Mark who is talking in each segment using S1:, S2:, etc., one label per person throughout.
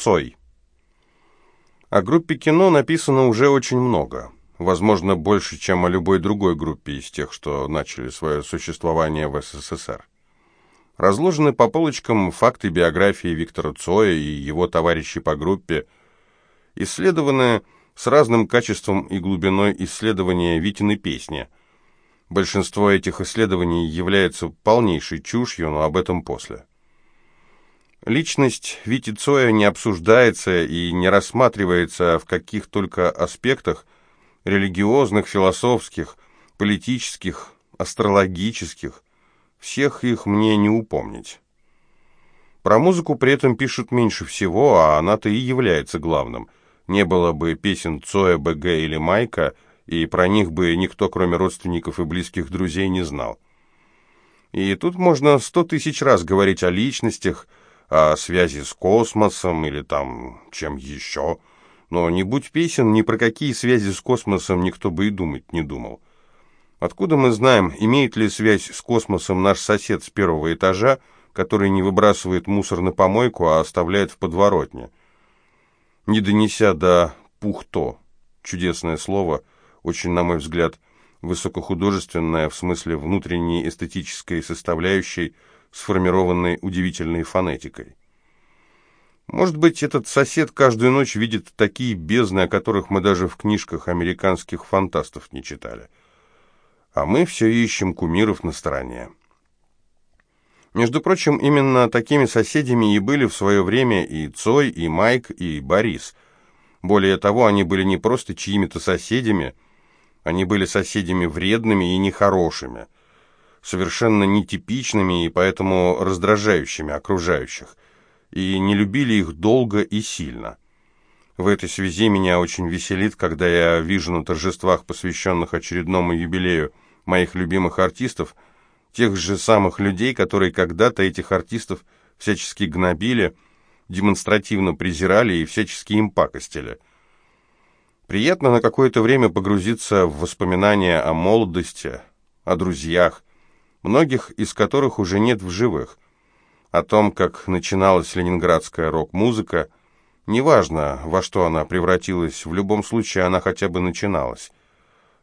S1: Цой. О группе кино написано уже очень много. Возможно, больше, чем о любой другой группе из тех, что начали свое существование в СССР. Разложены по полочкам факты биографии Виктора Цоя и его товарищей по группе, исследованы с разным качеством и глубиной исследования Витины песни. Большинство этих исследований является полнейшей чушью, но об этом после. Личность Вити Цоя не обсуждается и не рассматривается в каких только аспектах религиозных, философских, политических, астрологических. Всех их мне не упомнить. Про музыку при этом пишут меньше всего, а она-то и является главным. Не было бы песен Цоя, БГ или Майка, и про них бы никто, кроме родственников и близких друзей, не знал. И тут можно сто тысяч раз говорить о личностях, о связи с космосом или там чем еще. Но не будь песен, ни про какие связи с космосом никто бы и думать не думал. Откуда мы знаем, имеет ли связь с космосом наш сосед с первого этажа, который не выбрасывает мусор на помойку, а оставляет в подворотне? Не донеся до «пухто» — чудесное слово, очень, на мой взгляд, высокохудожественное в смысле внутренней эстетической составляющей — сформированной удивительной фонетикой. Может быть, этот сосед каждую ночь видит такие бездны, о которых мы даже в книжках американских фантастов не читали. А мы все ищем кумиров на стороне. Между прочим, именно такими соседями и были в свое время и Цой, и Майк, и Борис. Более того, они были не просто чьими-то соседями, они были соседями вредными и нехорошими – совершенно нетипичными и поэтому раздражающими окружающих, и не любили их долго и сильно. В этой связи меня очень веселит, когда я вижу на торжествах, посвященных очередному юбилею моих любимых артистов, тех же самых людей, которые когда-то этих артистов всячески гнобили, демонстративно презирали и всячески им пакостили. Приятно на какое-то время погрузиться в воспоминания о молодости, о друзьях, многих из которых уже нет в живых. О том, как начиналась ленинградская рок-музыка, неважно, во что она превратилась, в любом случае она хотя бы начиналась.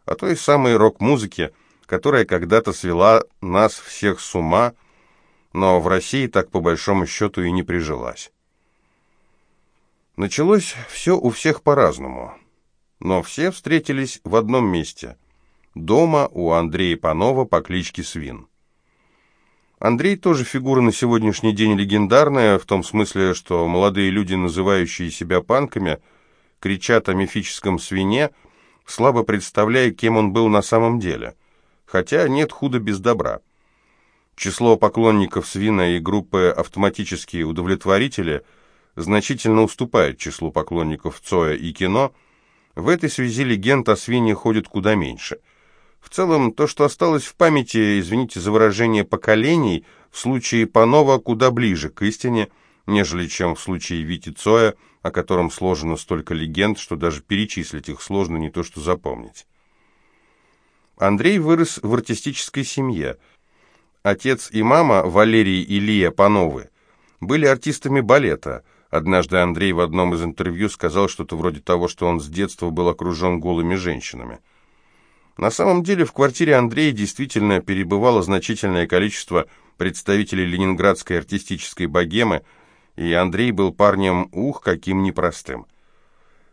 S1: О той самой рок-музыке, которая когда-то свела нас всех с ума, но в России так по большому счету и не прижилась. Началось все у всех по-разному, но все встретились в одном месте – дома у Андрея Панова по кличке Свин. Андрей тоже фигура на сегодняшний день легендарная, в том смысле, что молодые люди, называющие себя панками, кричат о мифическом свине, слабо представляя, кем он был на самом деле. Хотя нет худа без добра. Число поклонников свина и группы «Автоматические удовлетворители» значительно уступает числу поклонников Цоя и кино. В этой связи легенд о свине ходит куда меньше – в целом, то, что осталось в памяти, извините за выражение, поколений, в случае Панова куда ближе к истине, нежели чем в случае Вити Цоя, о котором сложено столько легенд, что даже перечислить их сложно не то что запомнить. Андрей вырос в артистической семье. Отец и мама, Валерий и Лия Пановы, были артистами балета. Однажды Андрей в одном из интервью сказал что-то вроде того, что он с детства был окружен голыми женщинами. На самом деле в квартире Андрея действительно перебывало значительное количество представителей ленинградской артистической богемы, и Андрей был парнем, ух, каким непростым.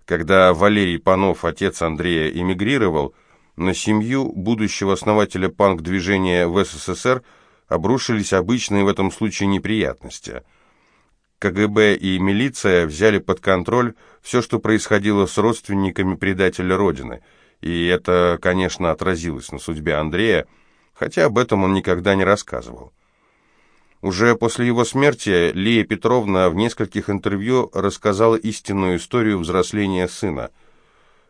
S1: Когда Валерий Панов, отец Андрея, эмигрировал, на семью будущего основателя панк-движения в СССР обрушились обычные в этом случае неприятности. КГБ и милиция взяли под контроль все, что происходило с родственниками предателя Родины – и это, конечно, отразилось на судьбе Андрея, хотя об этом он никогда не рассказывал. Уже после его смерти Лия Петровна в нескольких интервью рассказала истинную историю взросления сына.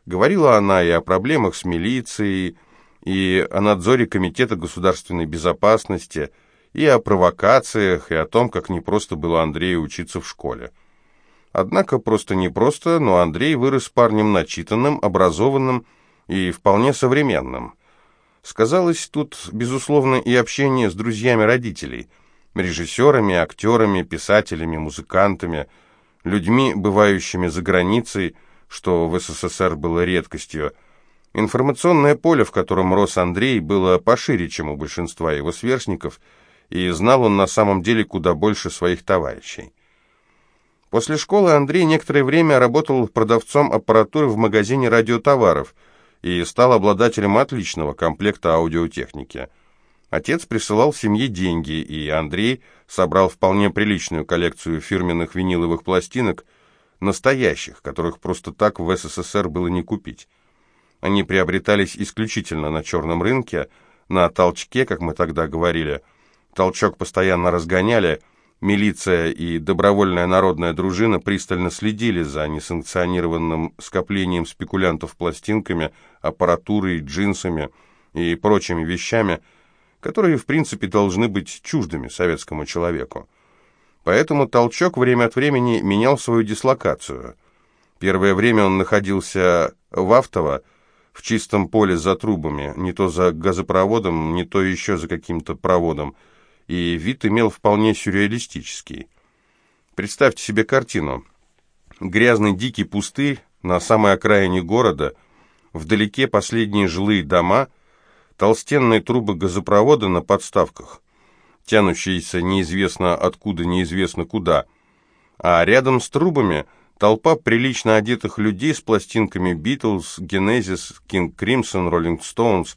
S1: Говорила она и о проблемах с милицией, и о надзоре Комитета государственной безопасности, и о провокациях, и о том, как непросто было Андрею учиться в школе. Однако просто непросто, но Андрей вырос парнем начитанным, образованным, и вполне современным. Сказалось тут, безусловно, и общение с друзьями родителей, режиссерами, актерами, писателями, музыкантами. людьми, бывающими за границей, что в СССР было редкостью. Информационное поле, в котором рос Андрей, было пошире, чем у большинства его сверстников, и знал он на самом деле куда больше своих товарищей. После школы Андрей некоторое время работал продавцом аппаратуры в магазине радиотоваров и стал обладателем отличного комплекта аудиотехники. Отец присылал семье деньги, и Андрей собрал вполне приличную коллекцию фирменных виниловых пластинок, настоящих, которых просто так в СССР было не купить. Они приобретались исключительно на черном рынке, на толчке, как мы тогда говорили. Толчок постоянно разгоняли – Милиция и добровольная народная дружина пристально следили за несанкционированным скоплением спекулянтов пластинками, аппаратурой, джинсами и прочими вещами, которые, в принципе, должны быть чуждыми советскому человеку. Поэтому толчок время от времени менял свою дислокацию. Первое время он находился в Автово, в чистом поле за трубами, не то за газопроводом, не то еще за каким-то проводом – и вид имел вполне сюрреалистический. Представьте себе картину. Грязный дикий пустырь на самой окраине города, вдалеке последние жилые дома, толстенные трубы газопровода на подставках, тянущиеся неизвестно откуда, неизвестно куда, а рядом с трубами толпа прилично одетых людей с пластинками Beatles, Genesis, King Crimson, Rolling Stones,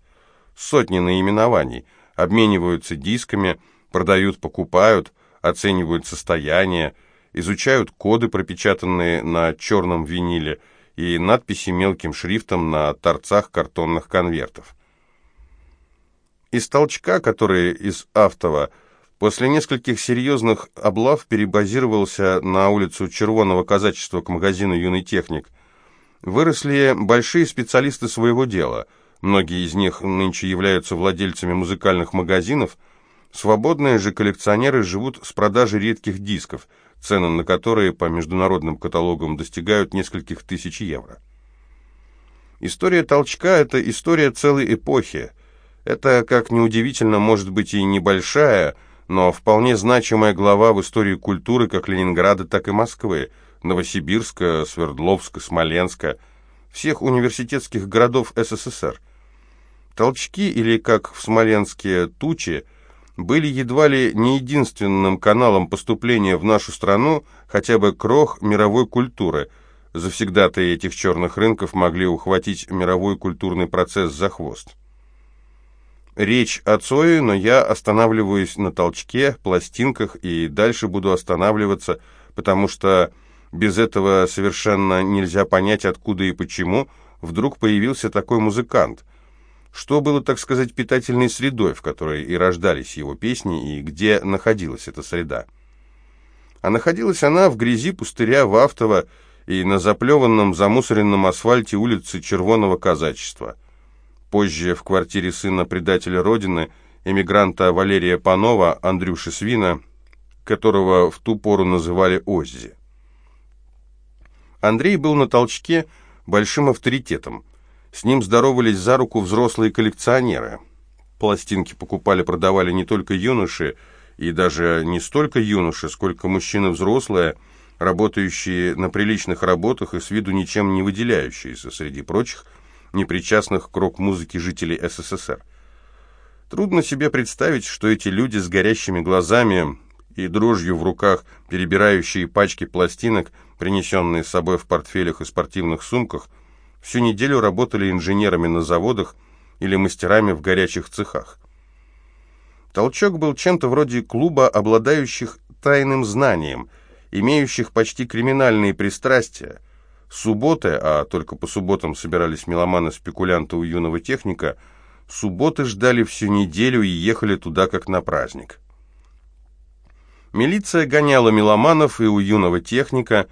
S1: сотни наименований, обмениваются дисками – Продают, покупают, оценивают состояние, изучают коды, пропечатанные на черном виниле, и надписи мелким шрифтом на торцах картонных конвертов. Из толчка, который из Автова, после нескольких серьезных облав перебазировался на улицу Червоного казачества к магазину «Юный техник», выросли большие специалисты своего дела. Многие из них нынче являются владельцами музыкальных магазинов – Свободные же коллекционеры живут с продажи редких дисков, цены на которые по международным каталогам достигают нескольких тысяч евро. История толчка – это история целой эпохи. Это, как неудивительно, может быть и небольшая, но вполне значимая глава в истории культуры как Ленинграда, так и Москвы, Новосибирска, Свердловска, Смоленска, всех университетских городов СССР. Толчки, или, как в Смоленске, тучи – были едва ли не единственным каналом поступления в нашу страну хотя бы крох мировой культуры. Завсегда-то этих черных рынков могли ухватить мировой культурный процесс за хвост. Речь о Цое, но я останавливаюсь на толчке, пластинках и дальше буду останавливаться, потому что без этого совершенно нельзя понять, откуда и почему вдруг появился такой музыкант – что было, так сказать, питательной средой, в которой и рождались его песни, и где находилась эта среда. А находилась она в грязи пустыря Вахтова и на заплеванном замусоренном асфальте улицы Червоного казачества. Позже в квартире сына предателя Родины, эмигранта Валерия Панова, Андрюши Свина, которого в ту пору называли Оззи. Андрей был на толчке большим авторитетом – с ним здоровались за руку взрослые коллекционеры. Пластинки покупали-продавали не только юноши, и даже не столько юноши, сколько мужчины взрослые, работающие на приличных работах и с виду ничем не выделяющиеся среди прочих непричастных к рок-музыке жителей СССР. Трудно себе представить, что эти люди с горящими глазами и дрожью в руках, перебирающие пачки пластинок, принесенные с собой в портфелях и спортивных сумках, Всю неделю работали инженерами на заводах или мастерами в горячих цехах. Толчок был чем-то вроде клуба, обладающих тайным знанием, имеющих почти криминальные пристрастия. Субботы, а только по субботам собирались меломаны-спекулянты у юного техника, субботы ждали всю неделю и ехали туда как на праздник. Милиция гоняла меломанов и у юного техника,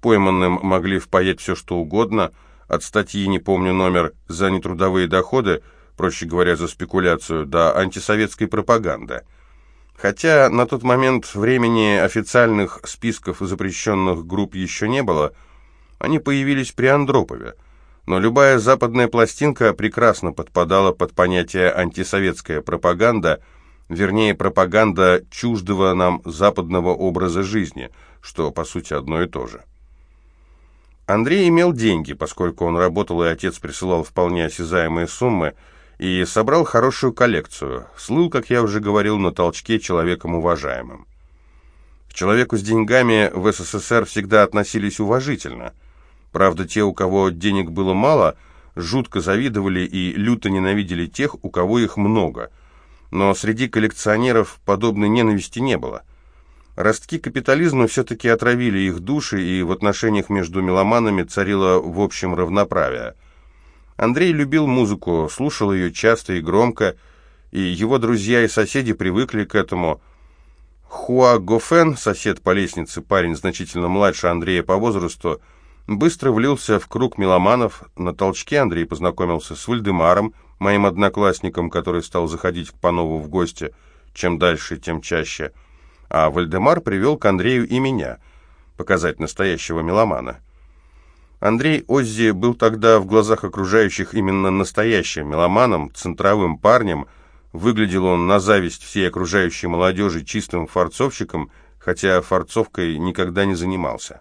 S1: пойманным могли впаять все что угодно – от статьи, не помню номер, за нетрудовые доходы, проще говоря, за спекуляцию, до антисоветской пропаганды. Хотя на тот момент времени официальных списков запрещенных групп еще не было, они появились при Андропове. Но любая западная пластинка прекрасно подпадала под понятие антисоветская пропаганда, вернее пропаганда чуждого нам западного образа жизни, что по сути одно и то же. Андрей имел деньги, поскольку он работал и отец присылал вполне осязаемые суммы, и собрал хорошую коллекцию. Слыл, как я уже говорил, на толчке человеком уважаемым. К человеку с деньгами в СССР всегда относились уважительно. Правда, те, у кого денег было мало, жутко завидовали и люто ненавидели тех, у кого их много. Но среди коллекционеров подобной ненависти не было. Ростки капитализма все-таки отравили их души, и в отношениях между меломанами царило в общем равноправие – Андрей любил музыку, слушал ее часто и громко, и его друзья и соседи привыкли к этому. Хуа Гофен, сосед по лестнице, парень значительно младше Андрея по возрасту, быстро влился в круг меломанов. На толчке Андрей познакомился с Вальдемаром, моим одноклассником, который стал заходить к Панову в гости, чем дальше, тем чаще. А Вальдемар привел к Андрею и меня, показать настоящего меломана. Андрей Оззи был тогда в глазах окружающих именно настоящим меломаном, центровым парнем. Выглядел он на зависть всей окружающей молодежи чистым форцовщиком, хотя форцовкой никогда не занимался.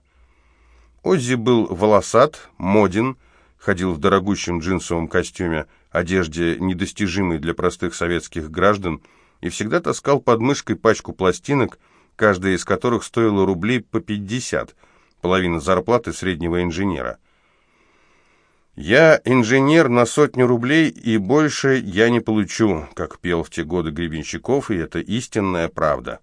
S1: Оззи был волосат, моден, ходил в дорогущем джинсовом костюме, одежде, недостижимой для простых советских граждан, и всегда таскал под мышкой пачку пластинок, каждая из которых стоила рублей по пятьдесят – половина зарплаты среднего инженера. «Я инженер на сотню рублей, и больше я не получу», как пел в те годы Гребенщиков, и это истинная правда.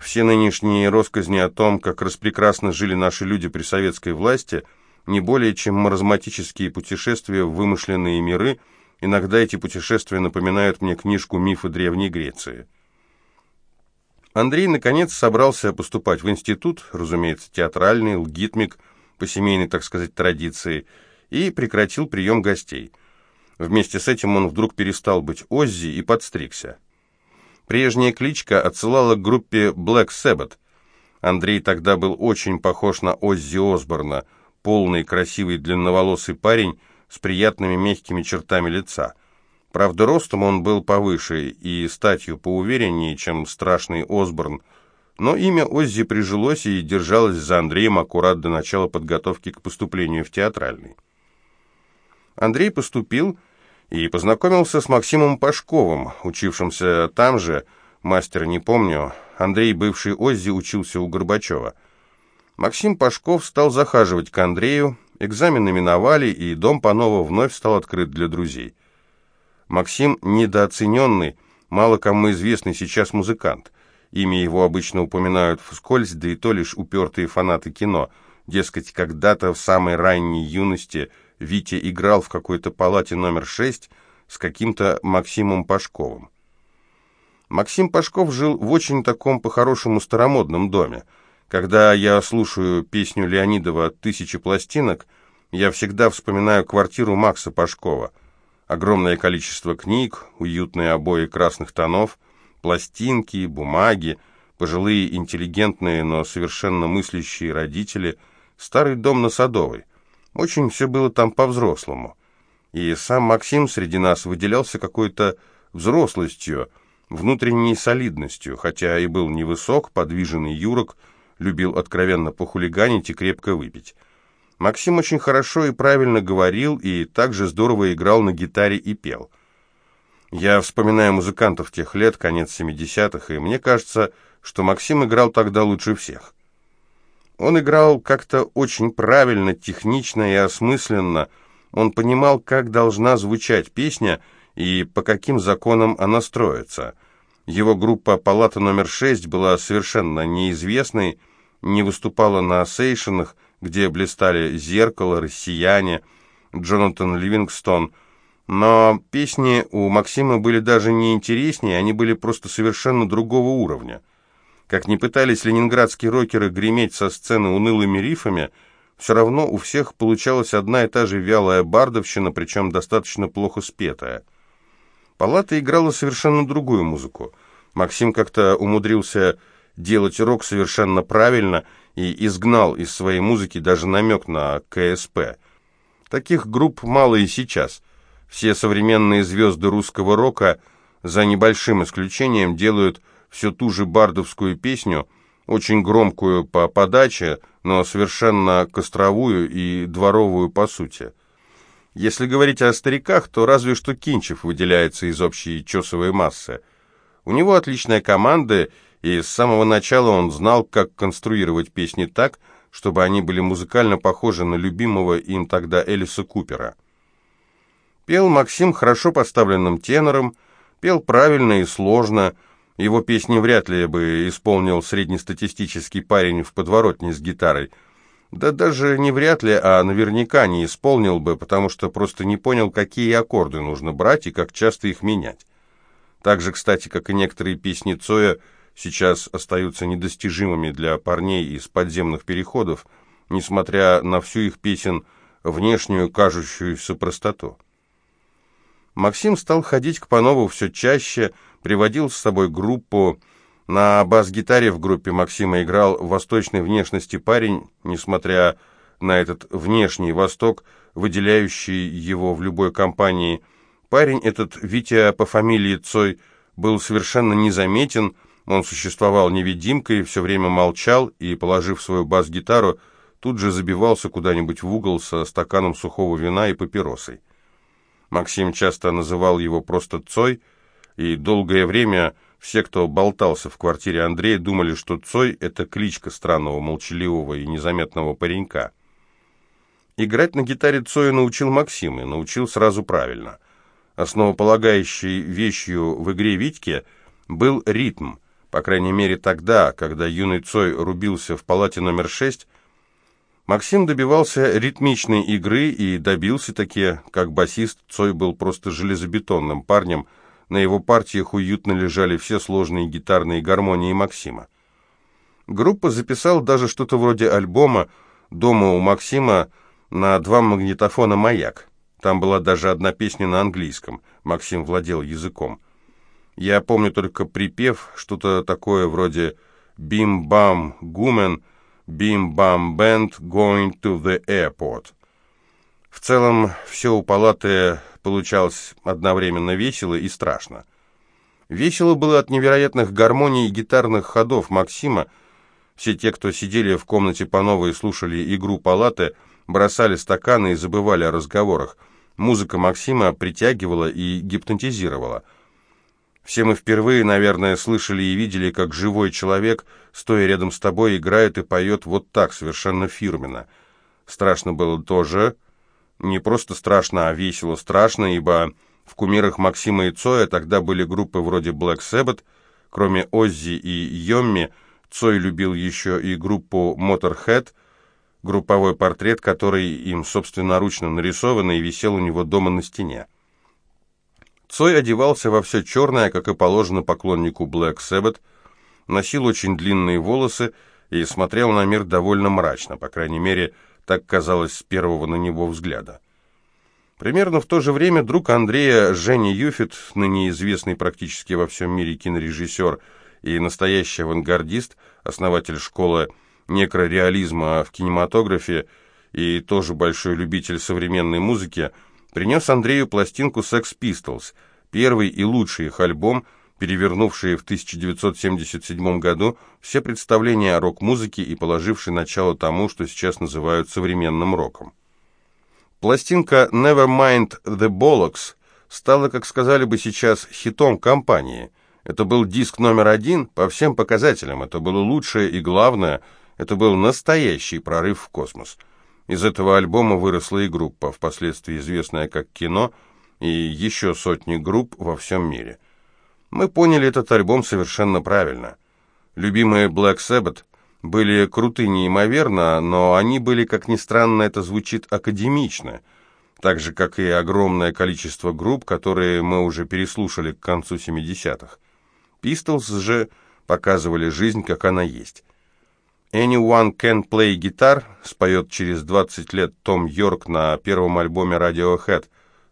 S1: Все нынешние россказни о том, как распрекрасно жили наши люди при советской власти, не более чем маразматические путешествия в вымышленные миры, иногда эти путешествия напоминают мне книжку «Мифы Древней Греции». Андрей, наконец, собрался поступать в институт, разумеется, театральный, лгитмик, по семейной, так сказать, традиции, и прекратил прием гостей. Вместе с этим он вдруг перестал быть Оззи и подстригся. Прежняя кличка отсылала к группе Black Sabbath. Андрей тогда был очень похож на Оззи Осборна, полный, красивый, длинноволосый парень с приятными мягкими чертами лица – Правда, ростом он был повыше и статью поувереннее, чем страшный Осборн, но имя Оззи прижилось и держалось за Андреем аккурат до начала подготовки к поступлению в театральный. Андрей поступил и познакомился с Максимом Пашковым, учившимся там же, мастера не помню, Андрей, бывший Оззи, учился у Горбачева. Максим Пашков стал захаживать к Андрею, экзамены миновали, и дом Панова вновь стал открыт для друзей. Максим недооцененный, мало кому известный сейчас музыкант. Имя его обычно упоминают вскользь, да и то лишь упертые фанаты кино. Дескать, когда-то в самой ранней юности Витя играл в какой-то палате номер 6 с каким-то Максимом Пашковым. Максим Пашков жил в очень таком по-хорошему старомодном доме. Когда я слушаю песню Леонидова «Тысячи пластинок», я всегда вспоминаю квартиру Макса Пашкова – Огромное количество книг, уютные обои красных тонов, пластинки, бумаги, пожилые интеллигентные, но совершенно мыслящие родители, старый дом на Садовой. Очень все было там по-взрослому. И сам Максим среди нас выделялся какой-то взрослостью, внутренней солидностью, хотя и был невысок, подвиженный юрок, любил откровенно похулиганить и крепко выпить. Максим очень хорошо и правильно говорил, и также здорово играл на гитаре и пел. Я вспоминаю музыкантов тех лет, конец 70-х, и мне кажется, что Максим играл тогда лучше всех. Он играл как-то очень правильно, технично и осмысленно. Он понимал, как должна звучать песня и по каким законам она строится. Его группа «Палата номер 6» была совершенно неизвестной, не выступала на сейшенах, где блистали «Зеркало», «Россияне», Джонатан Ливингстон. Но песни у Максима были даже не интереснее, они были просто совершенно другого уровня. Как ни пытались ленинградские рокеры греметь со сцены унылыми рифами, все равно у всех получалась одна и та же вялая бардовщина, причем достаточно плохо спетая. Палата играла совершенно другую музыку. Максим как-то умудрился делать рок совершенно правильно – и изгнал из своей музыки даже намек на КСП. Таких групп мало и сейчас. Все современные звезды русского рока, за небольшим исключением, делают всю ту же бардовскую песню, очень громкую по подаче, но совершенно костровую и дворовую по сути. Если говорить о стариках, то разве что Кинчев выделяется из общей чесовой массы. У него отличная команда, и с самого начала он знал, как конструировать песни так, чтобы они были музыкально похожи на любимого им тогда Элиса Купера. Пел Максим хорошо поставленным тенором, пел правильно и сложно. Его песни вряд ли бы исполнил среднестатистический парень в подворотне с гитарой – да даже не вряд ли, а наверняка не исполнил бы, потому что просто не понял, какие аккорды нужно брать и как часто их менять. Так же, кстати, как и некоторые песни Цоя, сейчас остаются недостижимыми для парней из подземных переходов, несмотря на всю их песен внешнюю кажущуюся простоту. Максим стал ходить к Панову все чаще, приводил с собой группу, на бас-гитаре в группе Максима играл восточной внешности парень, несмотря на этот внешний восток, выделяющий его в любой компании. Парень этот, Витя по фамилии Цой, был совершенно незаметен, он существовал невидимкой, все время молчал и, положив свою бас-гитару, тут же забивался куда-нибудь в угол со стаканом сухого вина и папиросой. Максим часто называл его просто Цой, и долгое время все, кто болтался в квартире Андрея, думали, что Цой — это кличка странного, молчаливого и незаметного паренька. Играть на гитаре Цоя научил Максим, и научил сразу правильно. Основополагающей вещью в игре Витьки был ритм. По крайней мере тогда, когда юный Цой рубился в палате номер шесть, Максим добивался ритмичной игры и добился таки, как басист, Цой был просто железобетонным парнем — на его партиях уютно лежали все сложные гитарные гармонии Максима. Группа записала даже что-то вроде альбома «Дома у Максима» на два магнитофона «Маяк». Там была даже одна песня на английском. Максим владел языком. Я помню только припев, что-то такое вроде «Бим-бам, гумен, бим-бам, бенд, going to the airport». В целом, все у палаты получалось одновременно весело и страшно. Весело было от невероятных гармоний и гитарных ходов Максима. Все те, кто сидели в комнате по новой и слушали игру палаты, бросали стаканы и забывали о разговорах. Музыка Максима притягивала и гипнотизировала. Все мы впервые, наверное, слышали и видели, как живой человек, стоя рядом с тобой, играет и поет вот так, совершенно фирменно. Страшно было тоже не просто страшно, а весело страшно, ибо в кумирах Максима и Цоя тогда были группы вроде Black Sabbath, кроме Оззи и Йомми, Цой любил еще и группу Motorhead, групповой портрет, который им собственноручно нарисован и висел у него дома на стене. Цой одевался во все черное, как и положено поклоннику Black Sabbath, носил очень длинные волосы и смотрел на мир довольно мрачно, по крайней мере, так казалось с первого на него взгляда. Примерно в то же время друг Андрея, Женя Юфит, ныне известный практически во всем мире кинорежиссер и настоящий авангардист, основатель школы некрореализма в кинематографе и тоже большой любитель современной музыки, принес Андрею пластинку Sex Pistols, первый и лучший их альбом – перевернувшие в 1977 году все представления о рок-музыке и положивший начало тому, что сейчас называют современным роком. Пластинка «Nevermind the Bollocks» стала, как сказали бы сейчас, хитом компании. Это был диск номер один по всем показателям, это было лучшее и главное, это был настоящий прорыв в космос. Из этого альбома выросла и группа, впоследствии известная как «Кино», и еще сотни групп во всем мире. Мы поняли этот альбом совершенно правильно. Любимые Black Sabbath были круты неимоверно, но они были, как ни странно, это звучит академично, так же, как и огромное количество групп, которые мы уже переслушали к концу 70-х. Pistols же показывали жизнь, как она есть. «Anyone Can Play Guitar» споет через 20 лет Том Йорк на первом альбоме Radiohead.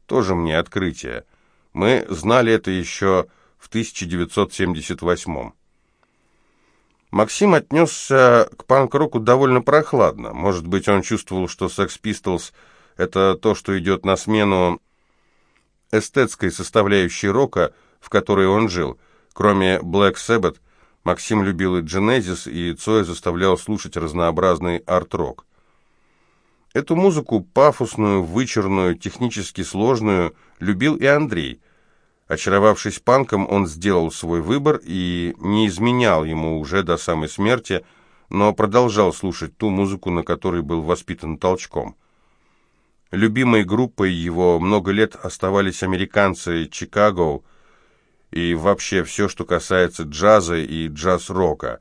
S1: Тоже мне открытие. Мы знали это еще в 1978 Максим отнесся к панк-року довольно прохладно. Может быть, он чувствовал, что Sex Pistols — это то, что идет на смену эстетской составляющей рока, в которой он жил. Кроме Black Sabbath, Максим любил и Genesis, и Цоя заставлял слушать разнообразный арт-рок. Эту музыку, пафосную, вычурную, технически сложную, любил и Андрей. Очаровавшись панком, он сделал свой выбор и не изменял ему уже до самой смерти, но продолжал слушать ту музыку, на которой был воспитан толчком. Любимой группой его много лет оставались американцы Чикаго и вообще все, что касается джаза и джаз-рока.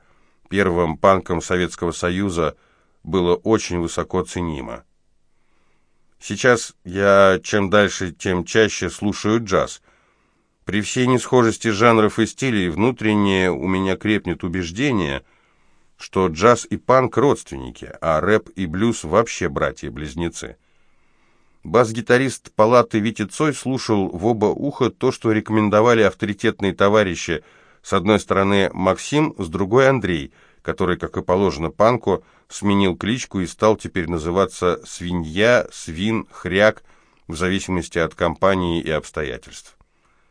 S1: Первым панком Советского Союза – было очень высоко ценимо. Сейчас я чем дальше, тем чаще слушаю джаз. При всей несхожести жанров и стилей внутренне у меня крепнет убеждение, что джаз и панк родственники, а рэп и блюз вообще братья-близнецы. Бас-гитарист палаты Вити Цой слушал в оба уха то, что рекомендовали авторитетные товарищи, с одной стороны Максим, с другой Андрей – который, как и положено панку, сменил кличку и стал теперь называться «Свинья», «Свин», «Хряк», в зависимости от компании и обстоятельств.